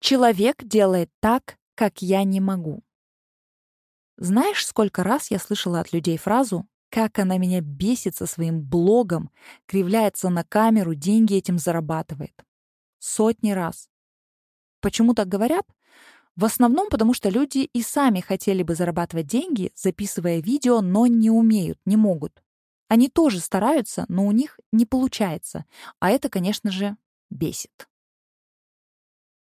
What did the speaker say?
Человек делает так, как я не могу. Знаешь, сколько раз я слышала от людей фразу «как она меня бесит со своим блогом, кривляется на камеру, деньги этим зарабатывает». Сотни раз. Почему так говорят? В основном потому, что люди и сами хотели бы зарабатывать деньги, записывая видео, но не умеют, не могут. Они тоже стараются, но у них не получается. А это, конечно же, бесит.